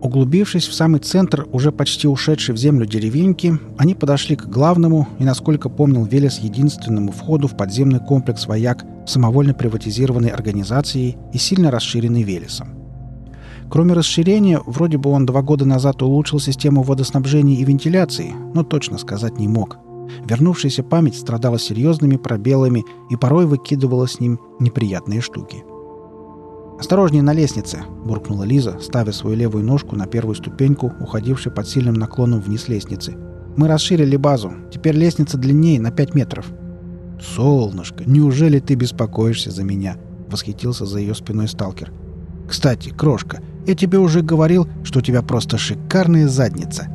Углубившись в самый центр уже почти ушедшей в землю деревеньки, они подошли к главному и, насколько помнил Велес, единственному входу в подземный комплекс «Вояк» самовольно приватизированной организацией и сильно расширенный Велесом. Кроме расширения, вроде бы он два года назад улучшил систему водоснабжения и вентиляции, но точно сказать не мог. Вернувшаяся память страдала серьезными пробелами и порой выкидывала с ним неприятные штуки – «Осторожнее на лестнице!» – буркнула Лиза, ставя свою левую ножку на первую ступеньку, уходившей под сильным наклоном вниз лестницы. «Мы расширили базу. Теперь лестница длиннее на 5 метров». «Солнышко, неужели ты беспокоишься за меня?» – восхитился за ее спиной сталкер. «Кстати, крошка, я тебе уже говорил, что у тебя просто шикарная задница».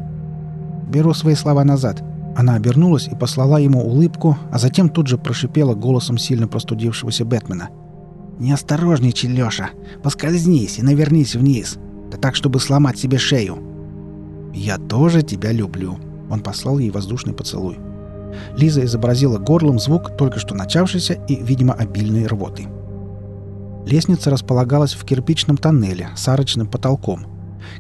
«Беру свои слова назад». Она обернулась и послала ему улыбку, а затем тут же прошипела голосом сильно простудившегося Бэтмена – «Не осторожничай, Лёша. Поскользнись и навернись вниз. Да так, чтобы сломать себе шею». «Я тоже тебя люблю». Он послал ей воздушный поцелуй. Лиза изобразила горлом звук только что начавшейся и, видимо, обильной рвоты. Лестница располагалась в кирпичном тоннеле с арочным потолком.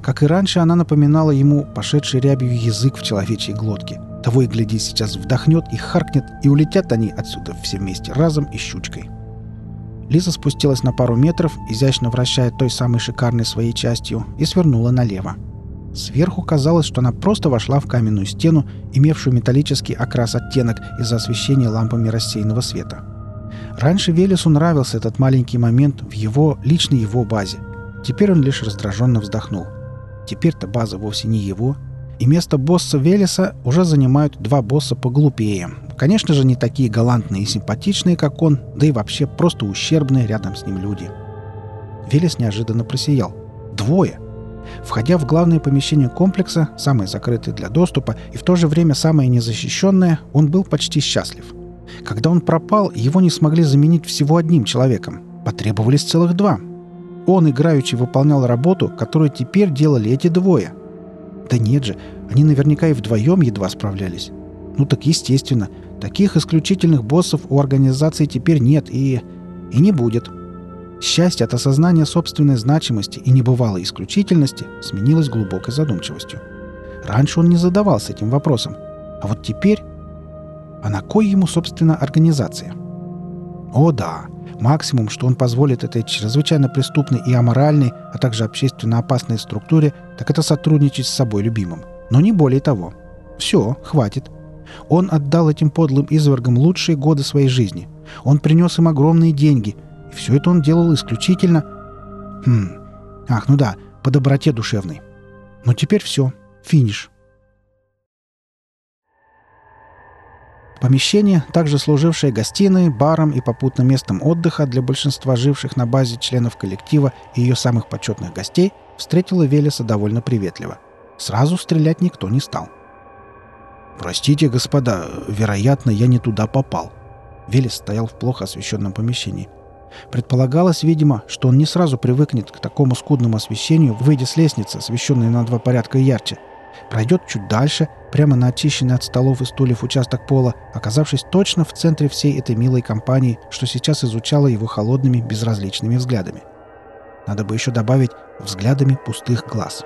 Как и раньше, она напоминала ему пошедший рябью язык в человечьей глотке. Того и гляди, сейчас вдохнет и харкнет, и улетят они отсюда все вместе разом и щучкой. Лиза спустилась на пару метров, изящно вращая той самой шикарной своей частью, и свернула налево. Сверху казалось, что она просто вошла в каменную стену, имевшую металлический окрас оттенок из-за освещения лампами рассеянного света. Раньше Велесу нравился этот маленький момент в его, личной его базе. Теперь он лишь раздраженно вздохнул. Теперь-то база вовсе не его, и место босса Велеса уже занимают два босса поглупее, Конечно же, не такие галантные и симпатичные, как он, да и вообще просто ущербные рядом с ним люди. Велес неожиданно просиял. Двое! Входя в главное помещение комплекса, самое закрытое для доступа и в то же время самое незащищенное, он был почти счастлив. Когда он пропал, его не смогли заменить всего одним человеком. Потребовались целых два. Он играючи выполнял работу, которую теперь делали эти двое. Да нет же, они наверняка и вдвоем едва справлялись. Ну так естественно, таких исключительных боссов у организации теперь нет и... и не будет. Счастье от осознания собственной значимости и небывалой исключительности сменилось глубокой задумчивостью. Раньше он не задавался этим вопросом. А вот теперь... А на кой ему, собственно, организация? О да, максимум, что он позволит этой чрезвычайно преступной и аморальной, а также общественно опасной структуре, так это сотрудничать с собой любимым. Но не более того. Все, хватит. Он отдал этим подлым извергам лучшие годы своей жизни. Он принес им огромные деньги. И все это он делал исключительно... Хм... Ах, ну да, по доброте душевной. Но теперь все. Финиш. Помещение, также служившее гостиной, баром и попутно местом отдыха для большинства живших на базе членов коллектива и ее самых почетных гостей, встретило Велеса довольно приветливо. Сразу стрелять никто не стал. — «Простите, господа, вероятно, я не туда попал». Велес стоял в плохо освещенном помещении. Предполагалось, видимо, что он не сразу привыкнет к такому скудному освещению, выйдя с лестницы, освещенной на два порядка ярче. Пройдет чуть дальше, прямо на очищенный от столов и стульев участок пола, оказавшись точно в центре всей этой милой компании, что сейчас изучала его холодными, безразличными взглядами. Надо бы еще добавить взглядами пустых глаз.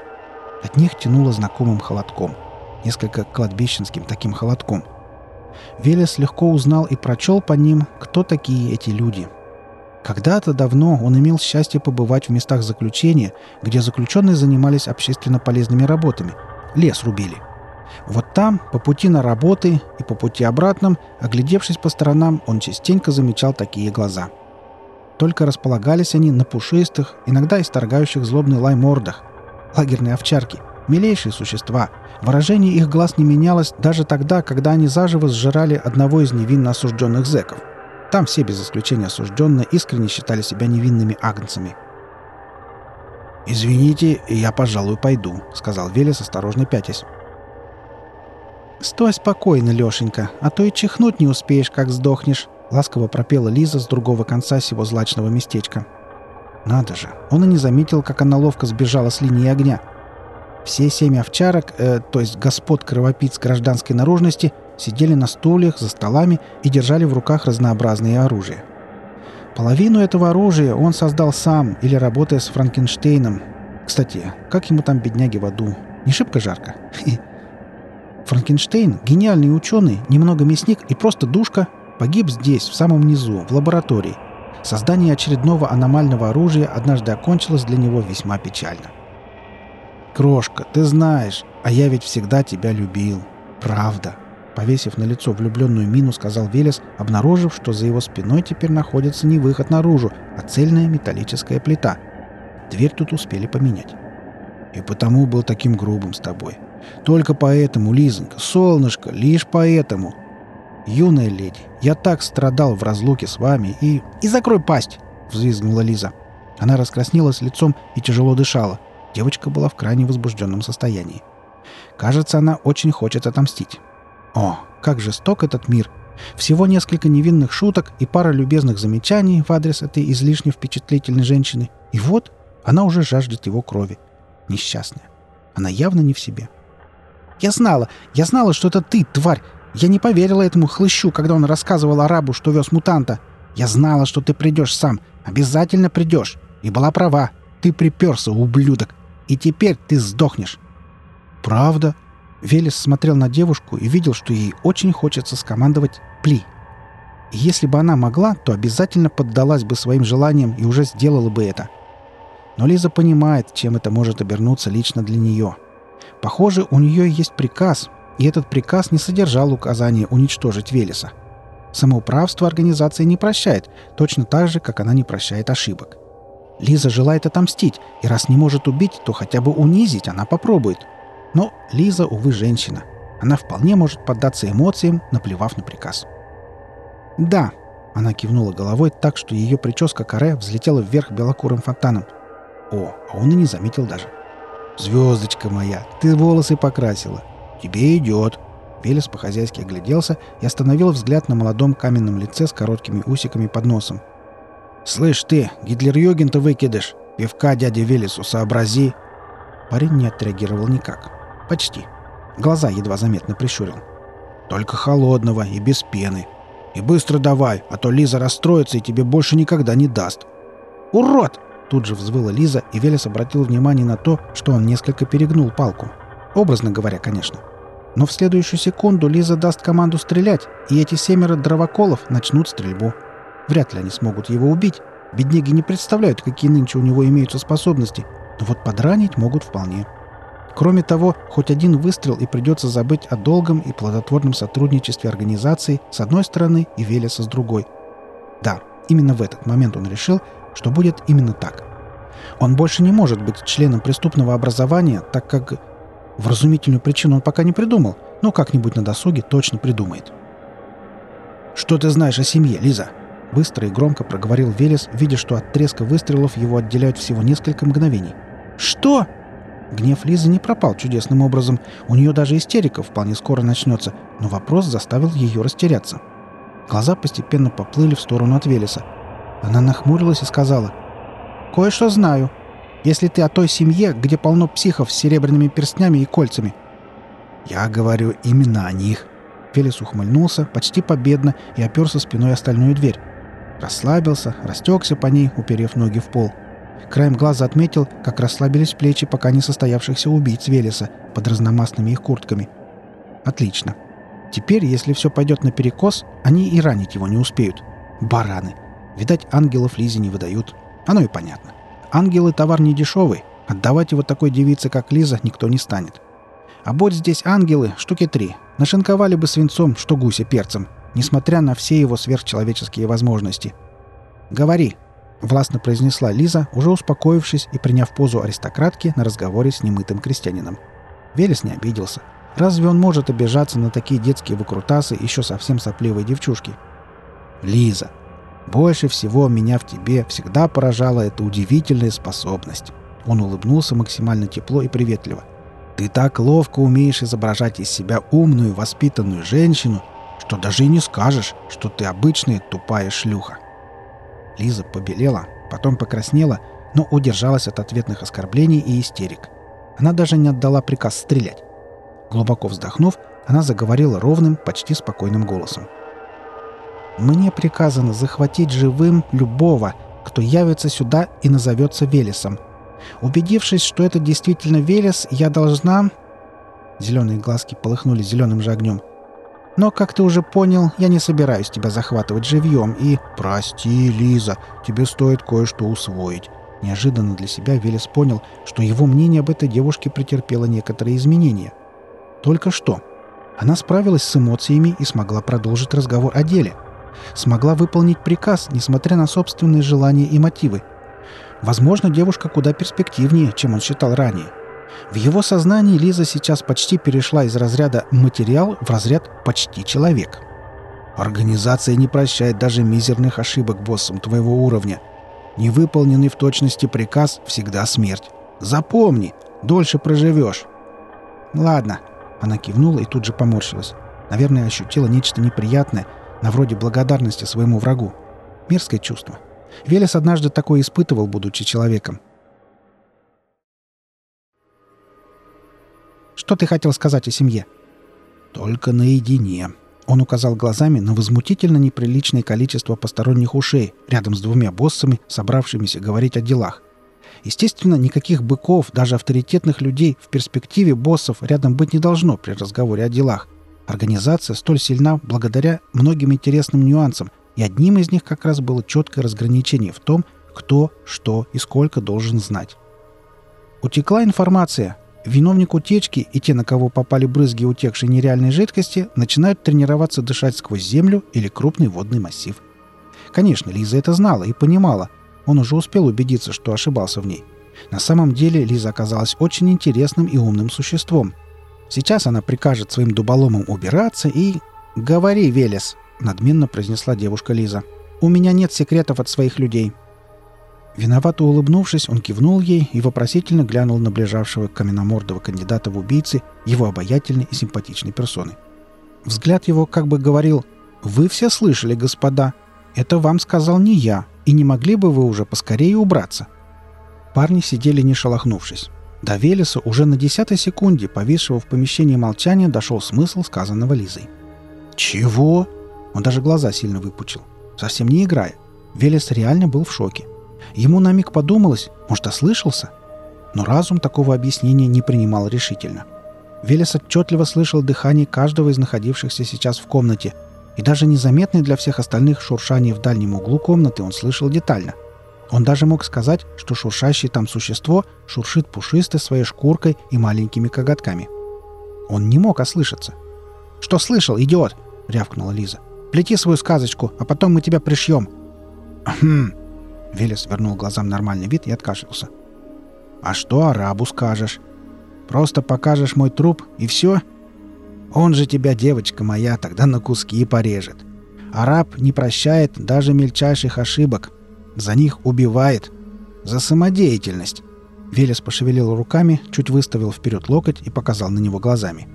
От них тянуло знакомым холодком – несколько кладбищенским таким холодком. Велес легко узнал и прочел по ним, кто такие эти люди. Когда-то давно он имел счастье побывать в местах заключения, где заключенные занимались общественно полезными работами. Лес рубили. Вот там, по пути на работы и по пути обратном, оглядевшись по сторонам, он частенько замечал такие глаза. Только располагались они на пушистых, иногда исторгающих злобный лай мордах. Лагерные овчарки. Милейшие существа, Выражение их глаз не менялось даже тогда, когда они заживо сжирали одного из невинно осужденных зэков. Там все без исключения осужденные искренне считали себя невинными агнцами. «Извините, я, пожалуй, пойду», — сказал Велес, осторожно пятясь. «Стой спокойно, Лешенька, а то и чихнуть не успеешь, как сдохнешь», — ласково пропела Лиза с другого конца сего злачного местечка. Надо же, он и не заметил, как она ловко сбежала с линии огня — все семь овчарок, э, то есть господ кровопийц гражданской наружности, сидели на стульях, за столами и держали в руках разнообразные оружия. Половину этого оружия он создал сам или работая с Франкенштейном. Кстати, как ему там, бедняги, в аду? Не шибко жарко? Франкенштейн, гениальный ученый, немного мясник и просто душка, погиб здесь, в самом низу, в лаборатории. Создание очередного аномального оружия однажды окончилось для него весьма печально. «Крошка, ты знаешь, а я ведь всегда тебя любил. Правда», Повесив на лицо влюбленную мину, сказал Велес, обнаружив, что за его спиной теперь находится не выход наружу, а цельная металлическая плита. Дверь тут успели поменять. «И потому был таким грубым с тобой. Только поэтому, Лизонька, солнышко, лишь поэтому. Юная леди, я так страдал в разлуке с вами и... И закрой пасть!» — взвизгнула Лиза. Она раскраснелась лицом и тяжело дышала. Девочка была в крайне возбужденном состоянии. Кажется, она очень хочет отомстить. О, как жесток этот мир! Всего несколько невинных шуток и пара любезных замечаний в адрес этой излишне впечатлительной женщины. И вот она уже жаждет его крови. Несчастная. Она явно не в себе. «Я знала! Я знала, что это ты, тварь! Я не поверила этому хлыщу, когда он рассказывал арабу, что вез мутанта. Я знала, что ты придешь сам. Обязательно придешь. И была права. Ты приперся, ублюдок. И теперь ты сдохнешь». «Правда?» Велес смотрел на девушку и видел, что ей очень хочется скомандовать «пли». И если бы она могла, то обязательно поддалась бы своим желаниям и уже сделала бы это. Но Лиза понимает, чем это может обернуться лично для нее. Похоже, у нее есть приказ, и этот приказ не содержал указания уничтожить Велеса. Самоуправство организации не прощает, точно так же, как она не прощает ошибок. Лиза желает отомстить, и раз не может убить, то хотя бы унизить она попробует – но Лиза, увы, женщина. Она вполне может поддаться эмоциям, наплевав на приказ. «Да», — она кивнула головой так, что ее прическа каре взлетела вверх белокурым фонтаном. О, а он и не заметил даже. «Звездочка моя, ты волосы покрасила. Тебе идет». Велес по-хозяйски огляделся и остановил взгляд на молодом каменном лице с короткими усиками под носом. «Слышь ты, Гитлер-Йоген-то выкидыш! Пивка дяде Велесу сообрази!» Парень не отреагировал никак. Почти. Глаза едва заметно прищурил. Только холодного и без пены. И быстро давай, а то Лиза расстроится и тебе больше никогда не даст. Урод! Тут же взвыла Лиза, и Велес обратил внимание на то, что он несколько перегнул палку. Образно говоря, конечно. Но в следующую секунду Лиза даст команду стрелять, и эти семеро дровоколов начнут стрельбу. Вряд ли они смогут его убить. Бедняги не представляют, какие нынче у него имеются способности. Но вот подранить могут вполне. — Кроме того, хоть один выстрел и придется забыть о долгом и плодотворном сотрудничестве организации с одной стороны и Велеса с другой. Да, именно в этот момент он решил, что будет именно так. Он больше не может быть членом преступного образования, так как вразумительную причину он пока не придумал, но как-нибудь на досуге точно придумает. «Что ты знаешь о семье, Лиза?» Быстро и громко проговорил Велес, видя, что от треска выстрелов его отделяют всего несколько мгновений. «Что?» Гнев Лизы не пропал чудесным образом. У нее даже истерика вполне скоро начнется, но вопрос заставил ее растеряться. Глаза постепенно поплыли в сторону от Велеса. Она нахмурилась и сказала, «Кое-что знаю. Если ты о той семье, где полно психов с серебряными перстнями и кольцами». «Я говорю именно о них». Велес ухмыльнулся почти победно и оперся спиной о стальную дверь. Расслабился, растекся по ней, уперев ноги в пол. — Краем глаза отметил, как расслабились плечи пока не состоявшихся убийц Велеса под разномастными их куртками. Отлично. Теперь, если все пойдет наперекос, они и ранить его не успеют. Бараны. Видать, ангелов Лизе не выдают. Оно и понятно. Ангелы товар не дешевый. Отдавать его такой девице, как Лиза, никто не станет. А будь здесь ангелы, штуки три. Нашинковали бы свинцом, что гуся перцем, несмотря на все его сверхчеловеческие возможности. «Говори», — властно произнесла Лиза, уже успокоившись и приняв позу аристократки на разговоре с немытым крестьянином. Велес не обиделся. Разве он может обижаться на такие детские выкрутасы еще совсем сопливой девчушки? «Лиза, больше всего меня в тебе всегда поражала эта удивительная способность». Он улыбнулся максимально тепло и приветливо. «Ты так ловко умеешь изображать из себя умную, воспитанную женщину, что даже и не скажешь, что ты обычная тупая шлюха». Лиза побелела, потом покраснела, но удержалась от ответных оскорблений и истерик. Она даже не отдала приказ стрелять. Глубоко вздохнув, она заговорила ровным, почти спокойным голосом. «Мне приказано захватить живым любого, кто явится сюда и назовется Велесом. Убедившись, что это действительно Велес, я должна...» Зеленые глазки полыхнули зеленым же огнем. «Но, как ты уже понял, я не собираюсь тебя захватывать живьем и...» «Прости, Лиза, тебе стоит кое-что усвоить». Неожиданно для себя Велес понял, что его мнение об этой девушке претерпело некоторые изменения. Только что. Она справилась с эмоциями и смогла продолжить разговор о деле. Смогла выполнить приказ, несмотря на собственные желания и мотивы. Возможно, девушка куда перспективнее, чем он считал ранее. В его сознании Лиза сейчас почти перешла из разряда «материал» в разряд «почти человек». Организация не прощает даже мизерных ошибок боссам твоего уровня. Невыполненный в точности приказ всегда смерть. Запомни, дольше проживешь. Ладно. Она кивнула и тут же поморщилась. Наверное, ощутила нечто неприятное, на вроде благодарности своему врагу. Мерзкое чувство. Велес однажды такое испытывал, будучи человеком. «Что ты хотел сказать о семье?» «Только наедине», он указал глазами на возмутительно неприличное количество посторонних ушей рядом с двумя боссами, собравшимися говорить о делах. Естественно, никаких быков, даже авторитетных людей в перспективе боссов рядом быть не должно при разговоре о делах. Организация столь сильна благодаря многим интересным нюансам, и одним из них как раз было четкое разграничение в том, кто, что и сколько должен знать. Утекла информация. Виновник утечки и те, на кого попали брызги утекшей нереальной жидкости, начинают тренироваться дышать сквозь землю или крупный водный массив. Конечно, Лиза это знала и понимала. Он уже успел убедиться, что ошибался в ней. На самом деле Лиза оказалась очень интересным и умным существом. Сейчас она прикажет своим дуболомам убираться и... «Говори, Велес!» — надменно произнесла девушка Лиза. «У меня нет секретов от своих людей. Виновато улыбнувшись, он кивнул ей и вопросительно глянул на ближавшего каменномордого кандидата в убийцы его обаятельной и симпатичной персоны. Взгляд его как бы говорил «Вы все слышали, господа. Это вам сказал не я, и не могли бы вы уже поскорее убраться?» Парни сидели не шелохнувшись. До Велеса уже на десятой секунде, повисшего в помещении молчания, дошел смысл сказанного Лизой. «Чего?» Он даже глаза сильно выпучил. Совсем не играя. Велес реально был в шоке. Ему на миг подумалось, может, ослышался? Но разум такого объяснения не принимал решительно. Велес отчетливо слышал дыхание каждого из находившихся сейчас в комнате, и даже незаметное для всех остальных шуршание в дальнем углу комнаты он слышал детально. Он даже мог сказать, что шуршащее там существо шуршит пушистой своей шкуркой и маленькими коготками. Он не мог ослышаться. «Что слышал, идиот?» — рявкнула Лиза. «Плети свою сказочку, а потом мы тебя пришьем». «Хм», Велес вернул глазам нормальный вид и откашлялся. «А что арабу скажешь? Просто покажешь мой труп, и все? Он же тебя, девочка моя, тогда на куски порежет. Араб не прощает даже мельчайших ошибок. За них убивает. За самодеятельность». Велес пошевелил руками, чуть выставил вперед локоть и показал на него глазами.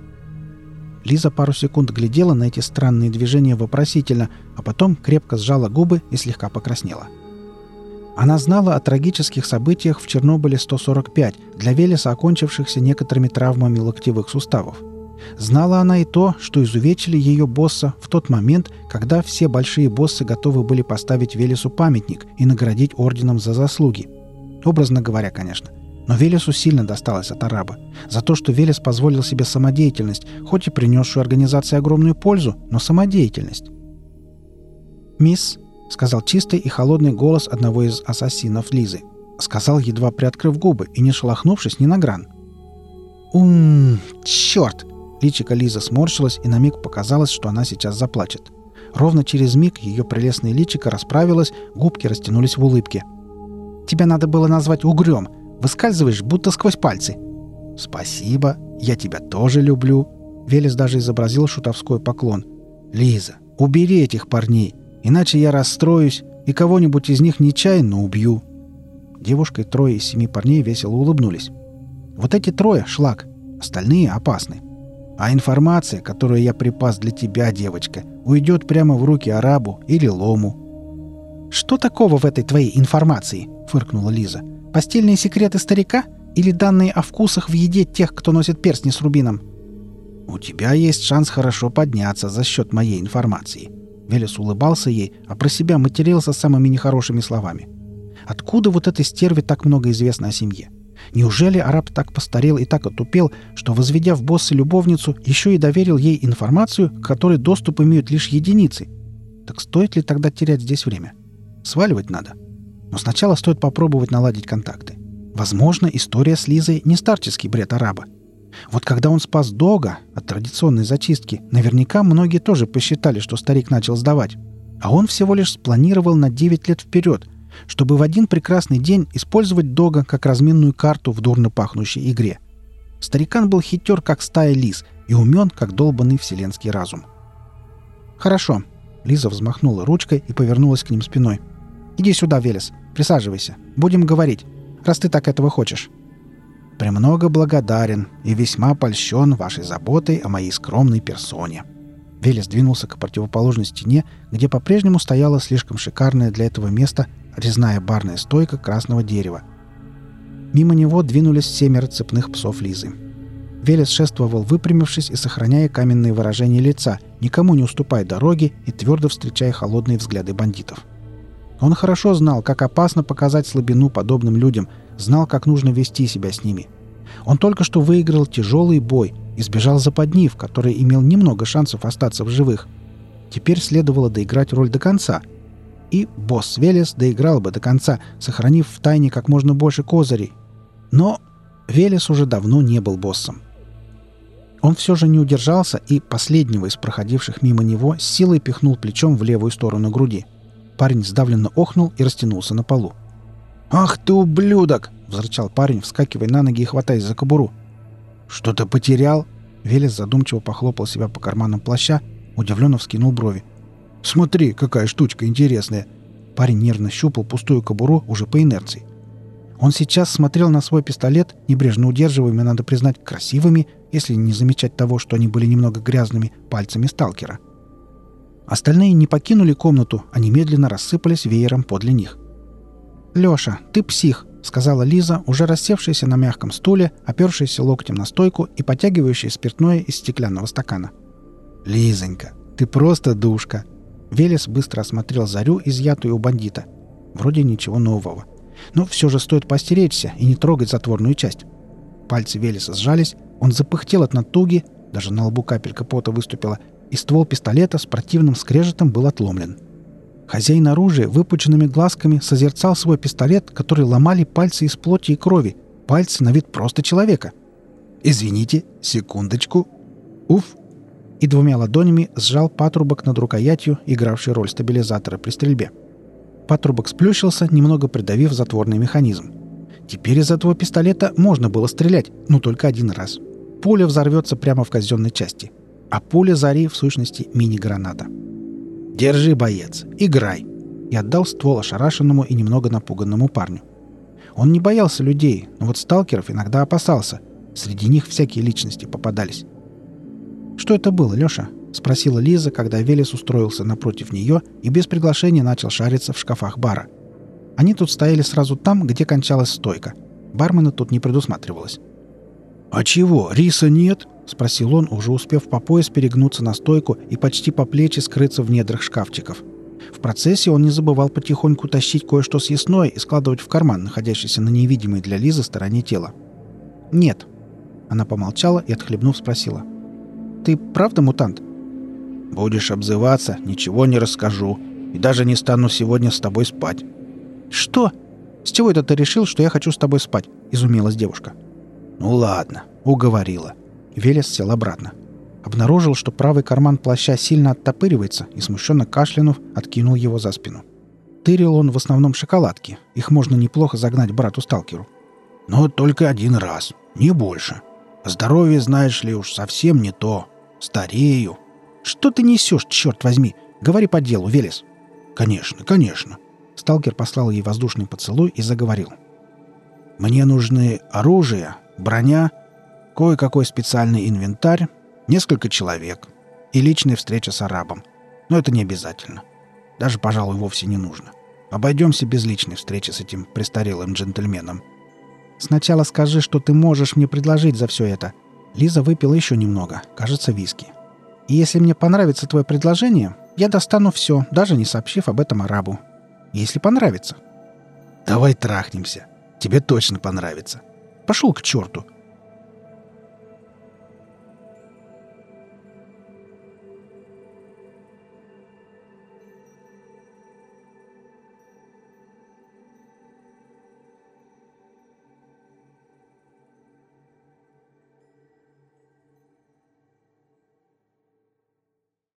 Лиза пару секунд глядела на эти странные движения вопросительно, а потом крепко сжала губы и слегка покраснела. — она знала о трагических событиях в Чернобыле-145, для Велеса окончившихся некоторыми травмами локтевых суставов. Знала она и то, что изувечили ее босса в тот момент, когда все большие боссы готовы были поставить Велесу памятник и наградить орденом за заслуги. Образно говоря, конечно. Но Велесу сильно досталось от араба. За то, что Велес позволил себе самодеятельность, хоть и принесшую организации огромную пользу, но самодеятельность. «Мисс», — сказал чистый и холодный голос одного из ассасинов Лизы. Сказал, едва приоткрыв губы и не шелохнувшись ни на гран. «Ум, черт!» Личико Лизы сморщилось, и на миг показалось, что она сейчас заплачет. Ровно через миг ее прелестное личико расправилось, губки растянулись в улыбке. «Тебя надо было назвать угрём. Выскальзываешь, будто сквозь пальцы». «Спасибо. Я тебя тоже люблю». Велес даже изобразил шутовской поклон. «Лиза, убери этих парней. Иначе я расстроюсь и кого-нибудь из них нечаянно убью». Девушка и трое из семи парней весело улыбнулись. «Вот эти трое — шлак, остальные опасны. А информация, которую я припас для тебя, девочка, уйдет прямо в руки арабу или лому». «Что такого в этой твоей информации?» — фыркнула Лиза. «Постельные секреты старика? Или данные о вкусах в еде тех, кто носит перстни с рубином?» «У тебя есть шанс хорошо подняться за счет моей информации. Велес улыбался ей, а про себя матерился самыми нехорошими словами. Откуда вот этой стерве так много известно о семье? Неужели араб так постарел и так отупел, что, возведя в боссы любовницу, еще и доверил ей информацию, к которой доступ имеют лишь единицы? Так стоит ли тогда терять здесь время? Сваливать надо. Но сначала стоит попробовать наладить контакты. Возможно, история с Лизой не старческий бред араба. Вот когда он спас Дога от традиционной зачистки, наверняка многие тоже посчитали, что старик начал сдавать. А он всего лишь спланировал на 9 лет вперед, чтобы в один прекрасный день использовать Дога как разменную карту в дурно пахнущей игре. Старикан был хитер, как стая лис, и умен, как долбанный вселенский разум. «Хорошо», — Лиза взмахнула ручкой и повернулась к ним спиной. «Иди сюда, Велес, присаживайся. Будем говорить, раз ты так этого хочешь». «Премного благодарен и весьма польщен вашей заботой о моей скромной персоне». Велес двинулся к противоположной стене, где по-прежнему стояла слишком шикарная для этого места резная барная стойка красного дерева. Мимо него двинулись семеро цепных псов Лизы. Велес шествовал, выпрямившись и сохраняя каменные выражения лица, никому не уступая дороги и твердо встречая холодные взгляды бандитов. Он хорошо знал, как опасно показать слабину подобным людям, знал, как нужно вести себя с ними. Он только что выиграл тяжелый бой, избежал западни, в которой имел немного шансов остаться в живых. Теперь следовало доиграть роль до конца – и босс Велес доиграл бы до конца, сохранив в тайне как можно больше козырей. Но Велес уже давно не был боссом. Он все же не удержался и последнего из проходивших мимо него силой пихнул плечом в левую сторону груди. Парень сдавленно охнул и растянулся на полу. «Ах ты ублюдок!» — взрычал парень, вскакивая на ноги и хватаясь за кобуру. «Что-то потерял?» Велес задумчиво похлопал себя по карманам плаща, удивленно вскинул брови. Смотри, какая штучка интересная!» Парень нервно щупал пустую кобуру уже по инерции. Он сейчас смотрел на свой пистолет, небрежно удерживаемый, надо признать, красивыми, если не замечать того, что они были немного грязными, пальцами сталкера. Остальные не покинули комнату, а немедленно рассыпались веером подле них. «Леша, ты псих», — сказала Лиза, уже рассевшаяся на мягком стуле, опершаяся локтем на стойку и потягивающая спиртное из стеклянного стакана. «Лизонька, ты просто душка», Велес быстро осмотрел зарю, изъятую у бандита. Вроде ничего нового. Но все же стоит постеречься и не трогать затворную часть. Пальцы Велеса сжались, он запыхтел от натуги, даже на лбу капелька пота выступила, и ствол пистолета с противным скрежетом был отломлен. Хозяин оружия выпученными глазками созерцал свой пистолет, который ломали пальцы из плоти и крови. Пальцы на вид просто человека. «Извините, секундочку. Уф!» и двумя ладонями сжал патрубок над рукоятью, игравшей роль стабилизатора при стрельбе. Патрубок сплющился, немного придавив затворный механизм. Теперь из этого пистолета можно было стрелять, но только один раз. Пуля взорвется прямо в казенной части. А пуля Зари, в сущности, мини-граната. «Держи, боец, играй!» И отдал ствол ошарашенному и немного напуганному парню. Он не боялся людей, но вот сталкеров иногда опасался. Среди них всякие личности попадались. «Что это было, Леша?» — спросила Лиза, когда Велес устроился напротив нее и без приглашения начал шариться в шкафах бара. Они тут стояли сразу там, где кончалась стойка. Бармена тут не предусматривалось. «А чего, риса нет?» — спросил он, уже успев по пояс перегнуться на стойку и почти по плечи скрыться в недрах шкафчиков. В процессе он не забывал потихоньку тащить кое-что съестное и складывать в карман, находящийся на невидимой для Лизы стороне тела. «Нет». Она помолчала и, отхлебнув, спросила. Ты правда мутант?» «Будешь обзываться, ничего не расскажу. И даже не стану сегодня с тобой спать». «Что? С чего это ты решил, что я хочу с тобой спать?» — изумилась девушка. «Ну ладно, уговорила». Велес сел обратно. Обнаружил, что правый карман плаща сильно оттопыривается и, смущенно кашлянув, откинул его за спину. Тырил он в основном шоколадки. Их можно неплохо загнать брату-сталкеру. «Но только один раз, не больше. Здоровье, знаешь ли, уж совсем не то. Старею. Что ты несешь, черт возьми? Говори по делу, Велес. Конечно, конечно. Сталкер послал ей воздушный поцелуй и заговорил. Мне нужны оружие, броня, кое-какой специальный инвентарь, несколько человек и личная встреча с арабом. Но это не обязательно. Даже, пожалуй, вовсе не нужно. Обойдемся без личной встречи с этим престарелым джентльменом. Сначала скажи, что ты можешь мне предложить за все это. Лиза выпила еще немного, кажется, виски. И если мне понравится твое предложение, я достану все, даже не сообщив об этом арабу. Если понравится. Давай трахнемся. Тебе точно понравится. Пошел к черту!»